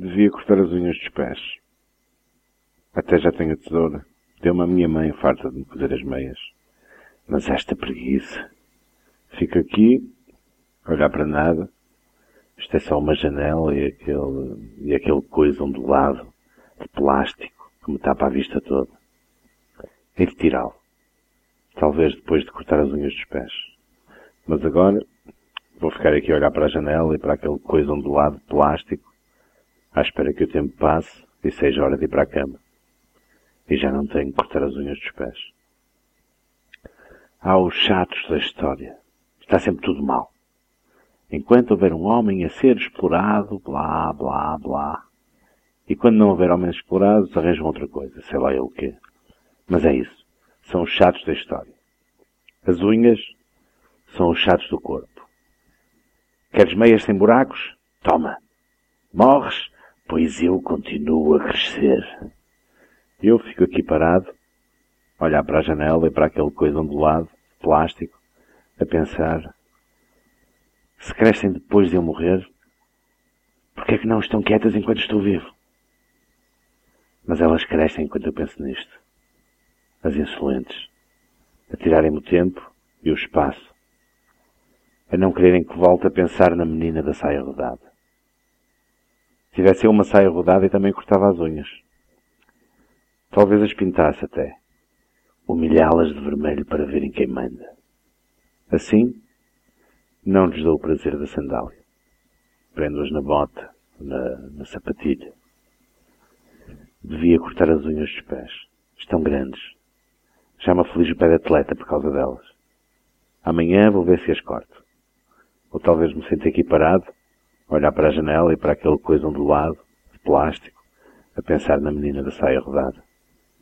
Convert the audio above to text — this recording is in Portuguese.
Devia cortar as unhas dos pés. Até já tenho a tesoura. Deu-me a minha mãe farta de me cozer as meias. Mas esta preguiça. Fico aqui, olhar para nada. Isto é só uma janela e aquele, e aquele coisa ondulado, de plástico, que me tapa a vista toda. Hei de tirá-lo. Talvez depois de cortar as unhas dos pés. Mas agora, vou ficar aqui a olhar para a janela e para aquele coisa ondulado de plástico, à espera que o tempo passe e seja hora de ir para a cama. E já não tenho que cortar as unhas dos pés. Há os chatos da história. Está sempre tudo mal. Enquanto houver um homem a ser explorado, blá, blá, blá. E quando não houver homens explorados, arranjam outra coisa, sei lá eu o quê. Mas é isso. São os chatos da história. As unhas são os chatos do corpo. Queres meias sem buracos? Toma. Morres? Pois eu continuo a crescer. Eu fico aqui parado, olhar para a janela e para aquele coisa ondulado, plástico, a pensar, se crescem depois de eu morrer, porque é que não estão quietas enquanto estou vivo? Mas elas crescem enquanto eu penso nisto. As insolentes. A tirarem-me o tempo e o espaço. A não quererem que volte a pensar na menina da saia rodada. Se tivesse eu uma saia rodada, eu também cortava as unhas. Talvez as pintasse até. Humilhá-las de vermelho para verem quem manda. Assim, não lhes dou o prazer da sandália. Prendo-as na bota, na, na sapatilha. Devia cortar as unhas dos pés. Estão grandes. Já me aflige o pé de atleta por causa delas. Amanhã vou ver se as corto. Ou talvez me sente aqui parado, olhar para a janela e para aquele coisa ondulado, de plástico, a pensar na menina da saia rodada.